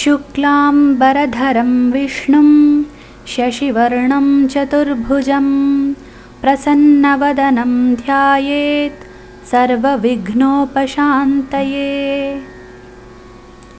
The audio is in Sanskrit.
शुक्लाम्बरधरं विष्णुं शशिवर्णं चतुर्भुजं प्रसन्नवदनं ध्यायेत् सर्वविघ्नोपशान्तये।